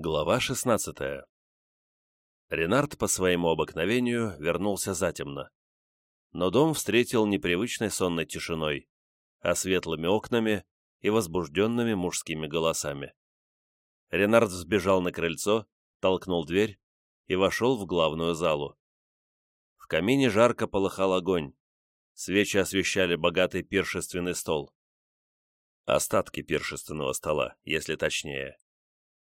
Глава 16 Ренард по своему обыкновению вернулся затемно. Но дом встретил непривычной сонной тишиной, а светлыми окнами и возбужденными мужскими голосами. Ренард взбежал на крыльцо, толкнул дверь и вошел в главную залу. В камине жарко полыхал огонь. Свечи освещали богатый пиршественный стол. Остатки пиршественного стола, если точнее.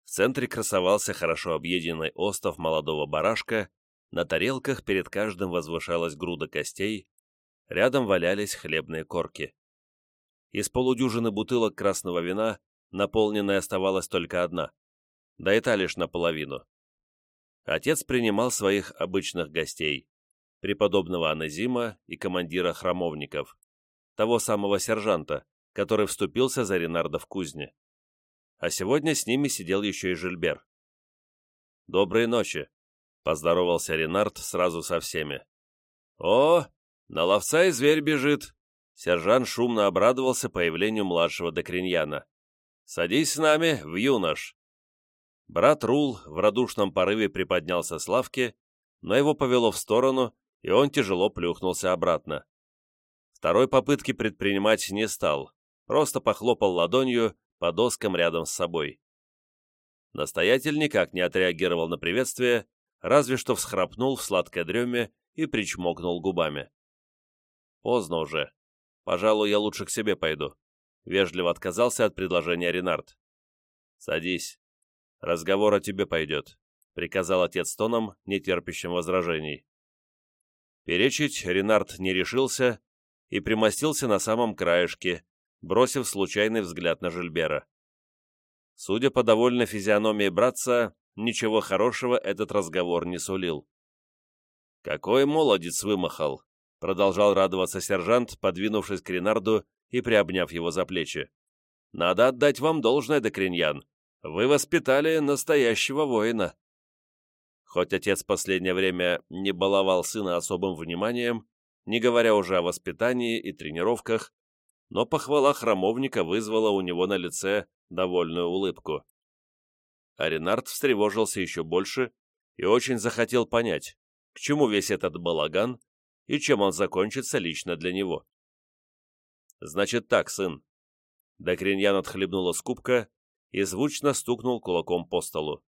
В центре красовался хорошо объеденный остов молодого барашка, на тарелках перед каждым возвышалась груда костей, рядом валялись хлебные корки. Из полудюжины бутылок красного вина наполненной оставалась только одна, да и та лишь наполовину. Отец принимал своих обычных гостей, преподобного Аназима и командира храмовников, того самого сержанта, который вступился за Ренарда в кузне а сегодня с ними сидел еще и Жильбер. «Доброй ночи», — поздоровался Ренард сразу со всеми. «О, на ловца и зверь бежит!» Сержант шумно обрадовался появлению младшего Докриньяна. «Садись с нами, в юнош!» Брат Рул в радушном порыве приподнялся с лавки, но его повело в сторону, и он тяжело плюхнулся обратно. Второй попытки предпринимать не стал, просто похлопал ладонью по доскам рядом с собой. Настоятель никак не отреагировал на приветствие, разве что всхрапнул в сладкой дреме и причмокнул губами. «Поздно уже. Пожалуй, я лучше к себе пойду», — вежливо отказался от предложения Ренард. «Садись. Разговор о тебе пойдет», — приказал отец тоном, нетерпящим возражений. Перечить Ренард не решился и примостился на самом краешке, бросив случайный взгляд на Жильбера. Судя по довольной физиономии братца, ничего хорошего этот разговор не сулил. «Какой молодец вымахал!» — продолжал радоваться сержант, подвинувшись к Ренарду и приобняв его за плечи. «Надо отдать вам должное, Докриньян. Вы воспитали настоящего воина». Хоть отец последнее время не баловал сына особым вниманием, не говоря уже о воспитании и тренировках, но похвала храмовника вызвала у него на лице довольную улыбку. А встревожился еще больше и очень захотел понять, к чему весь этот балаган и чем он закончится лично для него. «Значит так, сын». Докриньян отхлебнула с кубка и звучно стукнул кулаком по столу.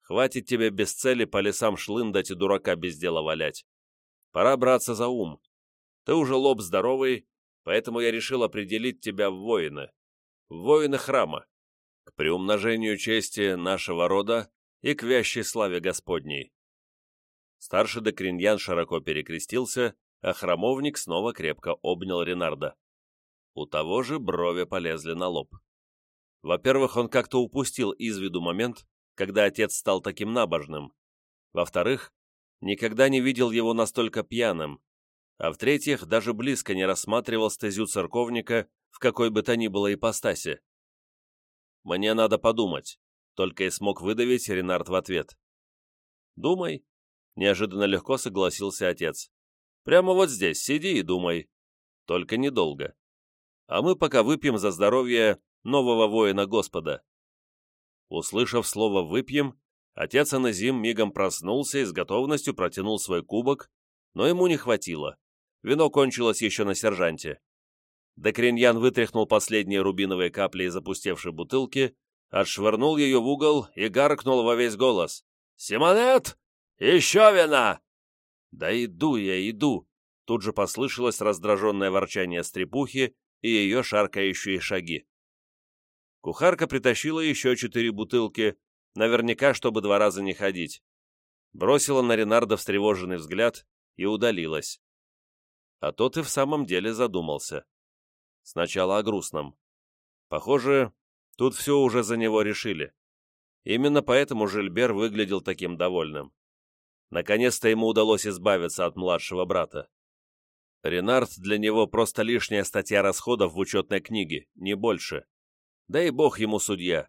«Хватит тебе без цели по лесам шлындать и дурака без дела валять. Пора браться за ум. Ты уже лоб здоровый поэтому я решил определить тебя в воина, в воина храма, к приумножению чести нашего рода и к вящей славе Господней». Старший Докриньян широко перекрестился, а храмовник снова крепко обнял Ренарда. У того же брови полезли на лоб. Во-первых, он как-то упустил из виду момент, когда отец стал таким набожным. Во-вторых, никогда не видел его настолько пьяным, а в-третьих, даже близко не рассматривал стезю церковника в какой бы то ни было ипостаси. «Мне надо подумать», — только и смог выдавить Ренард в ответ. «Думай», — неожиданно легко согласился отец. «Прямо вот здесь сиди и думай. Только недолго. А мы пока выпьем за здоровье нового воина Господа». Услышав слово «выпьем», отец Аназим мигом проснулся и с готовностью протянул свой кубок, но ему не хватило. Вино кончилось еще на сержанте. Декриньян вытряхнул последние рубиновые капли из опустевшей бутылки, отшвырнул ее в угол и гаркнул во весь голос. «Симонет! Еще вина!» «Да иду я, иду!» Тут же послышалось раздраженное ворчание стрепухи и ее шаркающие шаги. Кухарка притащила еще четыре бутылки, наверняка, чтобы два раза не ходить. Бросила на Ренарда встревоженный взгляд и удалилась а тот и в самом деле задумался. Сначала о грустном. Похоже, тут все уже за него решили. Именно поэтому Жильбер выглядел таким довольным. Наконец-то ему удалось избавиться от младшего брата. Ренард для него просто лишняя статья расходов в учетной книге, не больше. Да и бог ему судья.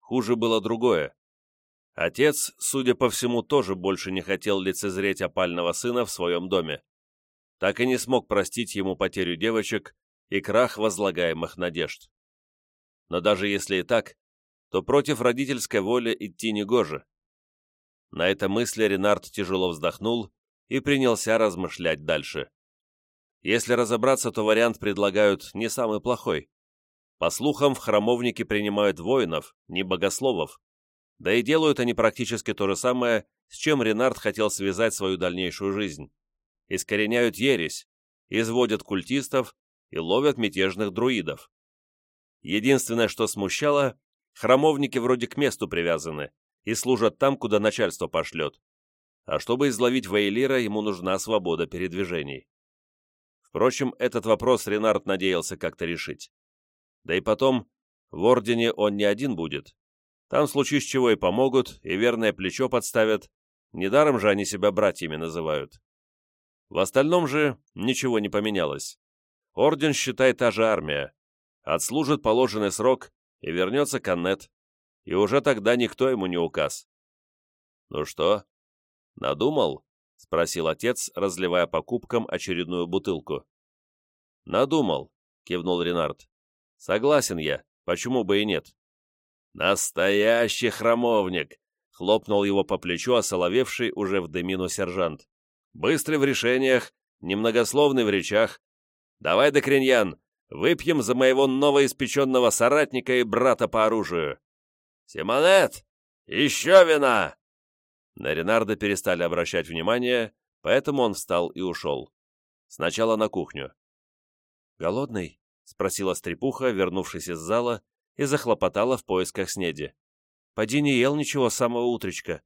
Хуже было другое. Отец, судя по всему, тоже больше не хотел лицезреть опального сына в своем доме так и не смог простить ему потерю девочек и крах возлагаемых надежд. Но даже если и так, то против родительской воли идти негоже. На этой мысли Ренард тяжело вздохнул и принялся размышлять дальше. Если разобраться, то вариант предлагают не самый плохой. По слухам, в храмовники принимают воинов, не богословов. Да и делают они практически то же самое, с чем Ренард хотел связать свою дальнейшую жизнь. Искореняют ересь, изводят культистов и ловят мятежных друидов. Единственное, что смущало, храмовники вроде к месту привязаны и служат там, куда начальство пошлет. А чтобы изловить Вейлира, ему нужна свобода передвижений. Впрочем, этот вопрос Ренард надеялся как-то решить. Да и потом, в Ордене он не один будет. Там случись чего и помогут, и верное плечо подставят. Недаром же они себя братьями называют. В остальном же ничего не поменялось. Орден, считай, та же армия. Отслужит положенный срок и вернется Каннет. И уже тогда никто ему не указ. «Ну что, надумал?» — спросил отец, разливая по кубкам очередную бутылку. «Надумал», — кивнул Ренард. «Согласен я, почему бы и нет?» «Настоящий храмовник!» — хлопнул его по плечу осоловевший уже в дымину сержант. «Быстрый в решениях, немногословный в речах. Давай, Докриньян, выпьем за моего новоиспеченного соратника и брата по оружию!» «Симонет, еще вина!» На Ренарда перестали обращать внимание, поэтому он встал и ушел. Сначала на кухню. «Голодный?» — спросила стрепуха, вернувшись из зала, и захлопотала в поисках снеди. «Поди не ел ничего с самого утречка.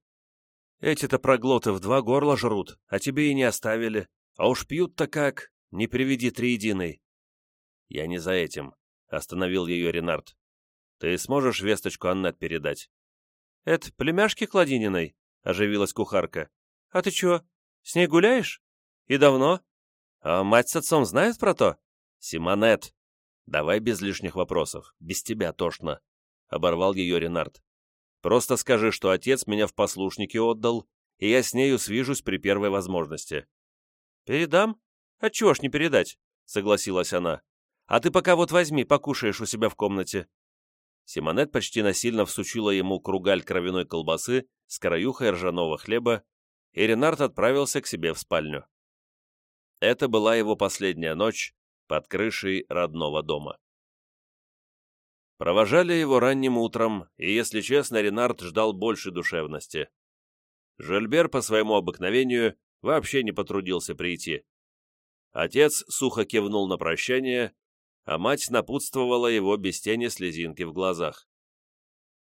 Эти-то проглоты в два горла жрут, а тебе и не оставили. А уж пьют-то как, не приведи триединой». «Я не за этим», — остановил ее Ренард. «Ты сможешь весточку Аннет передать?» «Это племяшки Кладининой?» оживилась кухарка. «А ты чё, с ней гуляешь? И давно? А мать с отцом знают про то?» «Симонет, давай без лишних вопросов, без тебя тошно», — оборвал ее Ренард. «Просто скажи, что отец меня в послушники отдал, и я с нею свяжусь при первой возможности». «Передам? А чего ж не передать?» — согласилась она. «А ты пока вот возьми, покушаешь у себя в комнате». Симонет почти насильно всучила ему кругаль кровяной колбасы с краюхой ржаного хлеба, и Ренард отправился к себе в спальню. Это была его последняя ночь под крышей родного дома. Провожали его ранним утром, и, если честно, Ренард ждал больше душевности. Жильбер по своему обыкновению вообще не потрудился прийти. Отец сухо кивнул на прощание, а мать напутствовала его без тени слезинки в глазах.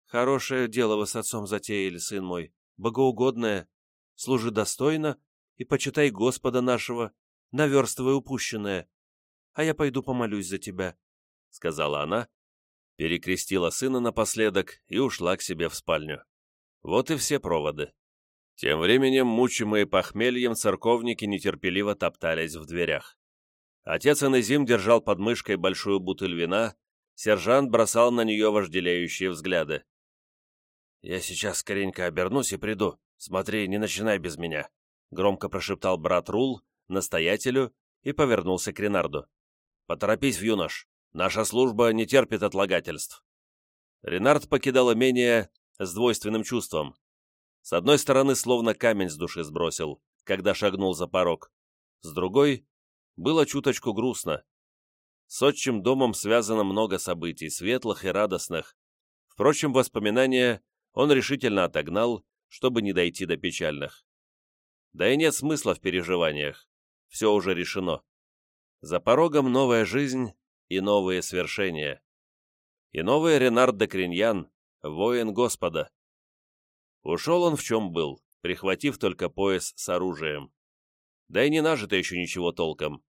Хорошее дело вы с отцом затеяли, сын мой, богоугодное. Служи достойно и почитай Господа нашего, наверстывай упущенное. А я пойду помолюсь за тебя», — сказала она, перекрестила сына напоследок и ушла к себе в спальню. Вот и все проводы. Тем временем, мучимые похмельем, церковники нетерпеливо топтались в дверях. Отец Анезим держал под мышкой большую бутыль вина, сержант бросал на нее вожделеющие взгляды. «Я сейчас скоренько обернусь и приду. Смотри, не начинай без меня», — громко прошептал брат Рул настоятелю и повернулся к Ренарду. «Поторопись, юнош. Наша служба не терпит отлагательств». Ренард покидал имение с двойственным чувством. С одной стороны, словно камень с души сбросил, когда шагнул за порог. С другой, было чуточку грустно. С отчим домом связано много событий, светлых и радостных. Впрочем, воспоминания он решительно отогнал, чтобы не дойти до печальных. Да и нет смысла в переживаниях. Все уже решено. За порогом новая жизнь и новые свершения. И новый Ренард де Криньян, воин Господа. Ушел он в чем был, прихватив только пояс с оружием. Да и не нажито еще ничего толком.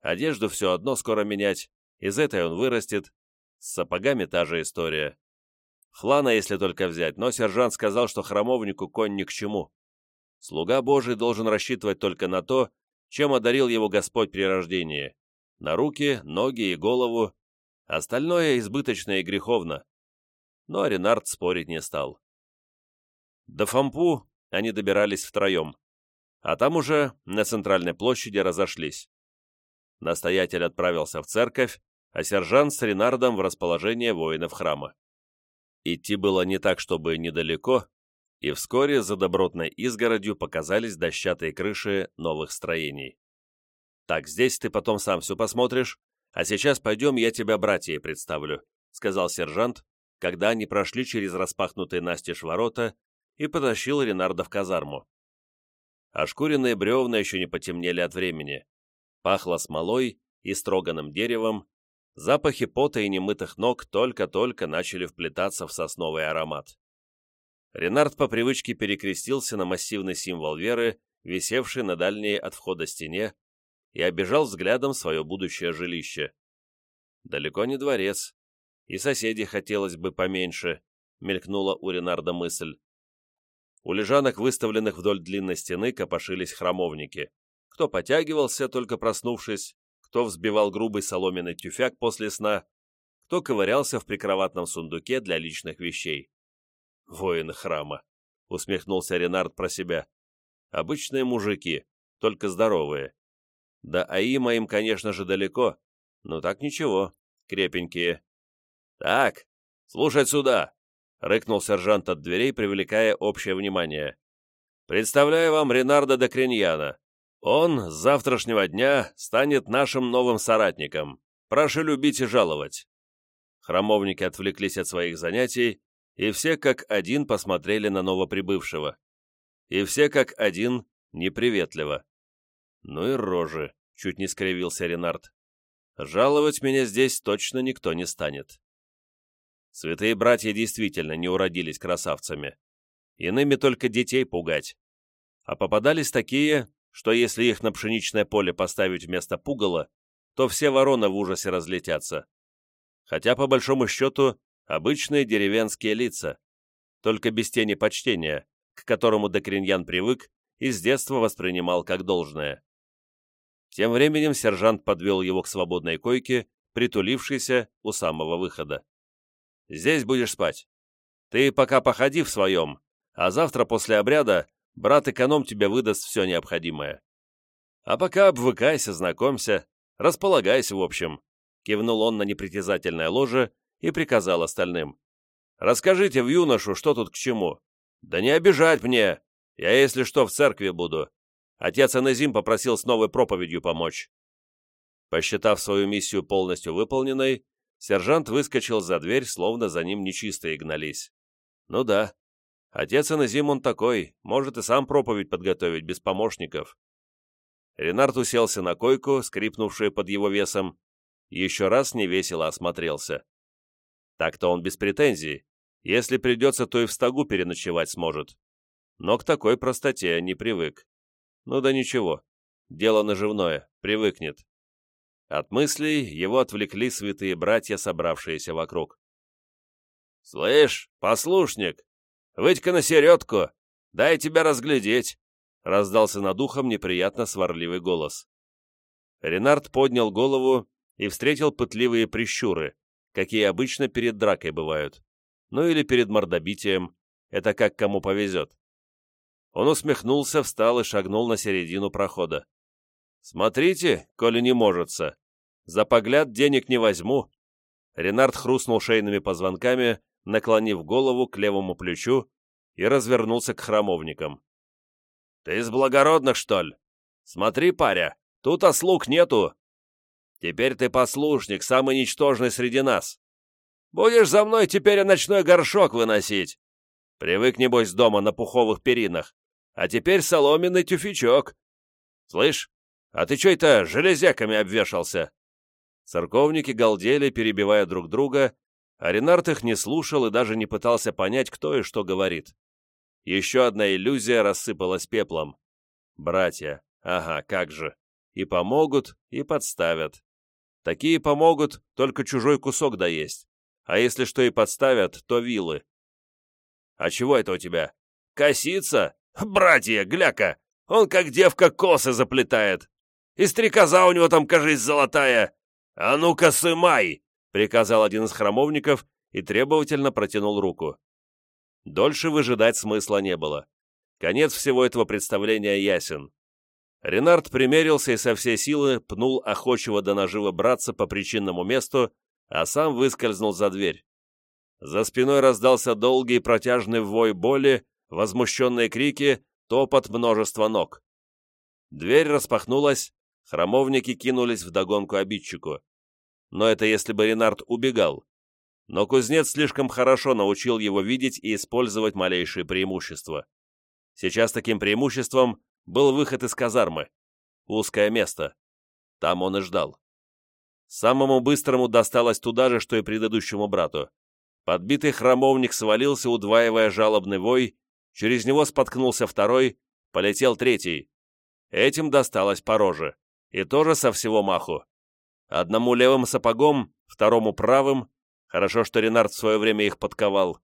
Одежду все одно скоро менять, из этой он вырастет. С сапогами та же история. Хлана, если только взять, но сержант сказал, что храмовнику конь ни к чему. Слуга Божий должен рассчитывать только на то, чем одарил его Господь при рождении. На руки, ноги и голову. Остальное избыточно и греховно. Но Ренард спорить не стал. До Фампу они добирались втроем. А там уже на центральной площади разошлись. Настоятель отправился в церковь, а сержант с Ренардом в расположение воинов храма. Идти было не так, чтобы недалеко, и вскоре за добротной изгородью показались дощатые крыши новых строений. «Так, здесь ты потом сам все посмотришь, а сейчас пойдем, я тебя братья представлю», сказал сержант, когда они прошли через распахнутые настежь ворота и потащил Ренарда в казарму. Ошкуренные бревна еще не потемнели от времени. Пахло смолой и строганным деревом, запахи пота и немытых ног только-только начали вплетаться в сосновый аромат. Ренард по привычке перекрестился на массивный символ веры, висевший на дальней от входа стене, и обежал взглядом свое будущее жилище. Далеко не дворец, и соседей хотелось бы поменьше, мелькнула у Ренарда мысль. У лежанок, выставленных вдоль длинной стены, копошились храмовники. Кто потягивался, только проснувшись, кто взбивал грубый соломенный тюфяк после сна, кто ковырялся в прикроватном сундуке для личных вещей. «Воины храма», — усмехнулся Ренард про себя. «Обычные мужики, только здоровые. Да Аима им, конечно же, далеко, но так ничего, крепенькие». «Так, слушать сюда!» — рыкнул сержант от дверей, привлекая общее внимание. «Представляю вам Ренарда де Криньяна. Он с завтрашнего дня станет нашим новым соратником. Прошу любить и жаловать». Храмовники отвлеклись от своих занятий и все как один посмотрели на новоприбывшего. И все как один неприветливо. «Ну и рожи», — чуть не скривился Ренард. «Жаловать меня здесь точно никто не станет». Святые братья действительно не уродились красавцами. Иными только детей пугать. А попадались такие, что если их на пшеничное поле поставить вместо пугала, то все вороны в ужасе разлетятся. Хотя, по большому счету, Обычные деревенские лица, только без тени почтения, к которому Декриньян привык и с детства воспринимал как должное. Тем временем сержант подвел его к свободной койке, притулившейся у самого выхода. «Здесь будешь спать. Ты пока походи в своем, а завтра после обряда брат-эконом тебе выдаст все необходимое. А пока обвыкайся, знакомься, располагайся в общем», кивнул он на непритязательное ложе, и приказал остальным. «Расскажите в юношу, что тут к чему. Да не обижать мне! Я, если что, в церкви буду. Отец Аназим попросил с новой проповедью помочь». Посчитав свою миссию полностью выполненной, сержант выскочил за дверь, словно за ним нечистые гнались. «Ну да, отец Аназим он такой, может и сам проповедь подготовить без помощников». Ренард уселся на койку, скрипнувшую под его весом, еще раз невесело осмотрелся. Так-то он без претензий. Если придется, то и в стогу переночевать сможет. Но к такой простоте не привык. Ну да ничего. Дело наживное, привыкнет. От мыслей его отвлекли святые братья, собравшиеся вокруг. «Слышь, послушник, выйдь-ка на середку, дай тебя разглядеть!» раздался над ухом неприятно сварливый голос. Ренард поднял голову и встретил пытливые прищуры, какие обычно перед дракой бывают, ну или перед мордобитием, это как кому повезет. Он усмехнулся, встал и шагнул на середину прохода. «Смотрите, коли не можется. За погляд денег не возьму». Ренард хрустнул шейными позвонками, наклонив голову к левому плечу и развернулся к храмовникам. «Ты из благородных, что ли? Смотри, паря, тут ослуг нету, Теперь ты послушник, самый ничтожный среди нас. Будешь за мной теперь и ночной горшок выносить. Привык, небось, дома на пуховых перинах. А теперь соломенный тюфячок. Слышь, а ты чё это железяками обвешался?» Церковники галдели, перебивая друг друга, а Ренард их не слушал и даже не пытался понять, кто и что говорит. Еще одна иллюзия рассыпалась пеплом. Братья, ага, как же. И помогут, и подставят. Такие помогут только чужой кусок доесть, а если что и подставят, то вилы. А чего это у тебя? Косица? Братья, гляка, он как девка косы заплетает. И стрекоза у него там, кажись, золотая. А ну-ка, сымай! Приказал один из храмовников и требовательно протянул руку. Дольше выжидать смысла не было. Конец всего этого представления ясен. Ренард примерился и со всей силы пнул охочего до нажива братца по причинному месту, а сам выскользнул за дверь. За спиной раздался долгий протяжный вой боли, возмущенные крики, топот множества ног. Дверь распахнулась, храмовники кинулись вдогонку обидчику. Но это если бы Ренард убегал. Но кузнец слишком хорошо научил его видеть и использовать малейшие преимущества. Сейчас таким преимуществом был выход из казармы. Узкое место. Там он и ждал. Самому быстрому досталось туда же, что и предыдущему брату. Подбитый храмовник свалился, удваивая жалобный вой, через него споткнулся второй, полетел третий. Этим досталось по роже, и тоже со всего маху. Одному левым сапогом, второму правым, хорошо, что Ренард в свое время их подковал.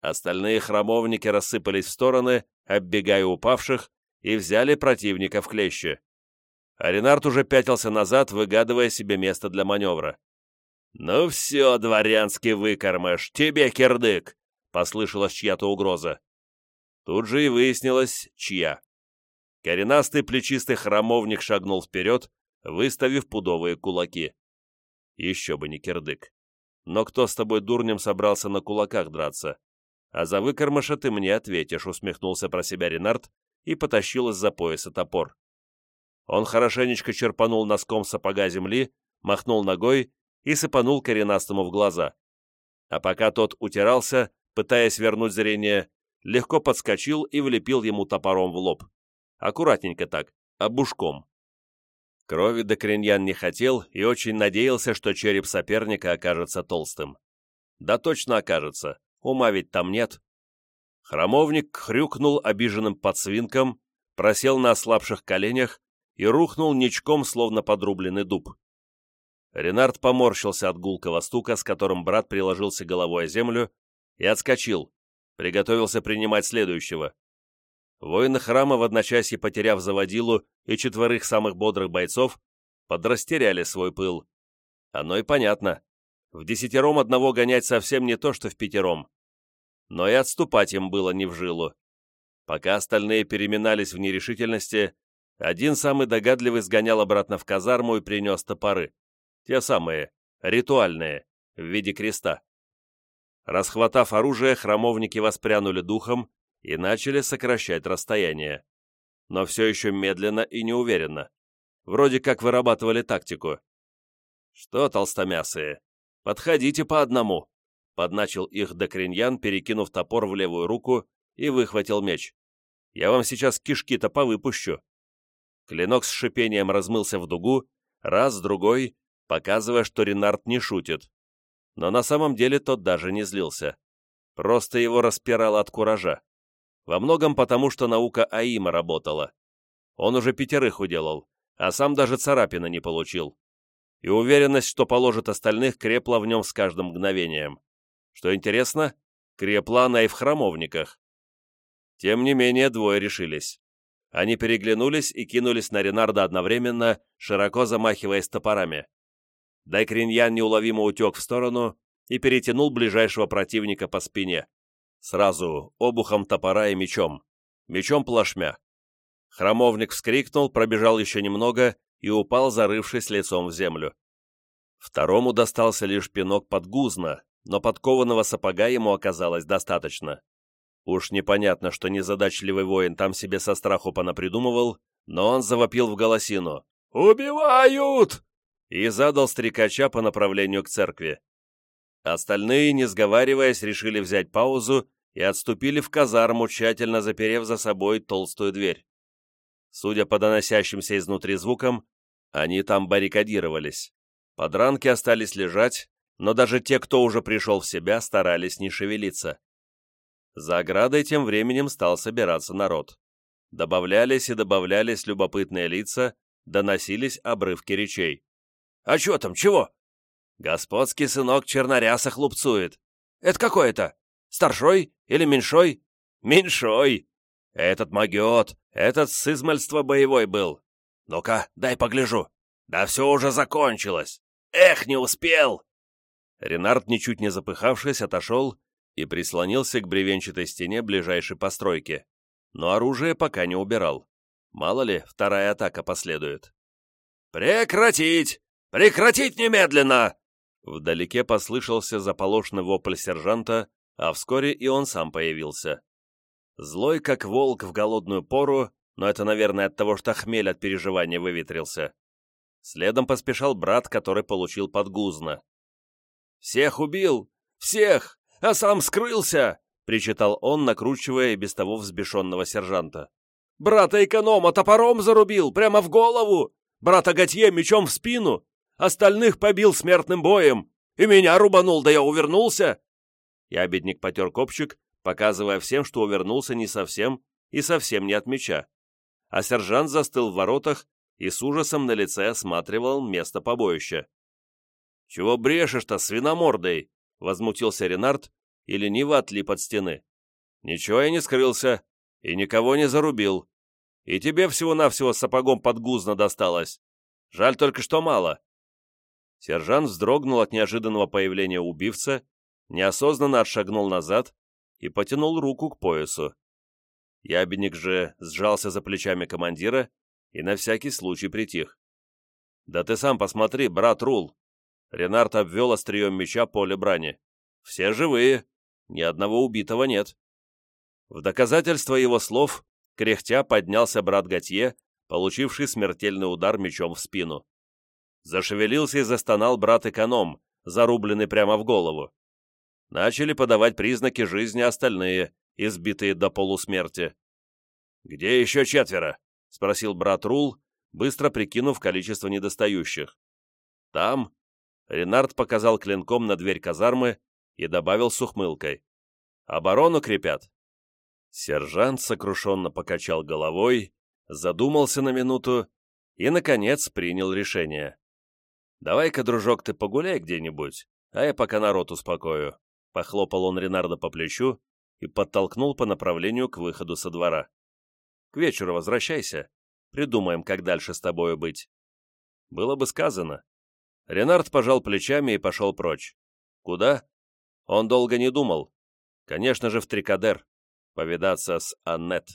Остальные храмовники рассыпались в стороны, оббегая упавших, и взяли противника в клещи. А Ренард уже пятился назад, выгадывая себе место для маневра. «Ну все, дворянский выкормыш, тебе кирдык!» — послышалась чья-то угроза. Тут же и выяснилось, чья. Коренастый плечистый храмовник шагнул вперед, выставив пудовые кулаки. Еще бы не кирдык. Но кто с тобой дурнем собрался на кулаках драться? А за выкормыша ты мне ответишь, усмехнулся про себя Ренард и потащил из-за пояса топор. Он хорошенечко черпанул носком сапога земли, махнул ногой и сыпанул коренастому в глаза. А пока тот утирался, пытаясь вернуть зрение, легко подскочил и влепил ему топором в лоб. Аккуратненько так, обушком. Крови Докриньян не хотел и очень надеялся, что череп соперника окажется толстым. Да точно окажется, ума ведь там нет. Хромовник хрюкнул обиженным подсвинком, просел на ослабших коленях и рухнул ничком, словно подрубленный дуб. Ренард поморщился от гулкого стука, с которым брат приложился головой о землю, и отскочил, приготовился принимать следующего. Воины храма, в одночасье потеряв заводилу и четверых самых бодрых бойцов, подрастеряли свой пыл. Оно и понятно. В десятером одного гонять совсем не то, что в пятером. Но и отступать им было не в жилу. Пока остальные переминались в нерешительности, один самый догадливый сгонял обратно в казарму и принес топоры. Те самые, ритуальные, в виде креста. Расхватав оружие, храмовники воспрянули духом и начали сокращать расстояние. Но все еще медленно и неуверенно. Вроде как вырабатывали тактику. «Что, толстомясые, подходите по одному», — подначил их Докриньян, перекинув топор в левую руку и выхватил меч. «Я вам сейчас кишки-то повыпущу». Клинок с шипением размылся в дугу, раз, другой, показывая, что Ренард не шутит. Но на самом деле тот даже не злился. Просто его распирало от куража. Во многом потому, что наука Аима работала. Он уже пятерых уделал, а сам даже царапины не получил. И уверенность, что положит остальных, крепла в нем с каждым мгновением. Что интересно, крепла она и в храмовниках. Тем не менее, двое решились. Они переглянулись и кинулись на Ренарда одновременно, широко замахиваясь топорами. Дайкриньян неуловимо утек в сторону и перетянул ближайшего противника по спине. Сразу, обухом топора и мечом. Мечом плашмя. Хромовник вскрикнул, пробежал еще немного и упал, зарывшись лицом в землю. Второму достался лишь пинок подгузно, но подкованного сапога ему оказалось достаточно. Уж непонятно, что незадачливый воин там себе со страху понапридумывал, но он завопил в голосину «Убивают!» И задал стрекача по направлению к церкви. Остальные, не сговариваясь, решили взять паузу и отступили в казарму, тщательно заперев за собой толстую дверь. Судя по доносящимся изнутри звукам, они там баррикадировались. Подранки остались лежать, но даже те, кто уже пришел в себя, старались не шевелиться. За оградой тем временем стал собираться народ. Добавлялись и добавлялись любопытные лица, доносились обрывки речей. «А чё там, чего?» «Господский сынок черноряса хлупцует. Это какой это? Старшой или меньшой? Меньшой. Этот могет, этот с измальства боевой был. Ну-ка, дай погляжу. Да все уже закончилось. Эх, не успел!» Ренард, ничуть не запыхавшись, отошел и прислонился к бревенчатой стене ближайшей постройки. Но оружие пока не убирал. Мало ли, вторая атака последует. «Прекратить! Прекратить немедленно!» Вдалеке послышался заполошный вопль сержанта, а вскоре и он сам появился. Злой, как волк в голодную пору, но это, наверное, от того, что хмель от переживания выветрился. Следом поспешал брат, который получил подгузно. «Всех убил! Всех! А сам скрылся!» — причитал он, накручивая и без того взбешенного сержанта. «Брата эконома топором зарубил, прямо в голову! Брата Готье мечом в спину! Остальных побил смертным боем! И меня рубанул, да я увернулся!» Ябедник потер копчик, показывая всем, что увернулся не совсем и совсем не от меча. А сержант застыл в воротах и с ужасом на лице осматривал место побоища. «Чего брешешь-то, свиномордой?» — возмутился Ренард и лениво отлип от стены. «Ничего я не скрылся и никого не зарубил. И тебе всего-навсего сапогом подгузно досталось. Жаль только, что мало». Сержант вздрогнул от неожиданного появления убивца, неосознанно отшагнул назад и потянул руку к поясу. Ябедник же сжался за плечами командира и на всякий случай притих. «Да ты сам посмотри, брат Рул!» Ренард обвел острием меча поле брани. «Все живые, ни одного убитого нет». В доказательство его слов, кряхтя поднялся брат Готье, получивший смертельный удар мечом в спину. Зашевелился и застонал брат-эконом, зарубленный прямо в голову. Начали подавать признаки жизни остальные, избитые до полусмерти. «Где еще четверо?» — спросил брат Рул, быстро прикинув количество недостающих. «Там?» — Ренард показал клинком на дверь казармы и добавил с ухмылкой. «Оборону крепят». Сержант сокрушенно покачал головой, задумался на минуту и, наконец, принял решение. «Давай-ка, дружок, ты погуляй где-нибудь, а я пока народ успокою». Похлопал он Ренарда по плечу и подтолкнул по направлению к выходу со двора. «К вечеру возвращайся. Придумаем, как дальше с тобою быть». Было бы сказано. Ренард пожал плечами и пошел прочь. Куда? Он долго не думал. Конечно же, в Трикадер. Повидаться с Аннет.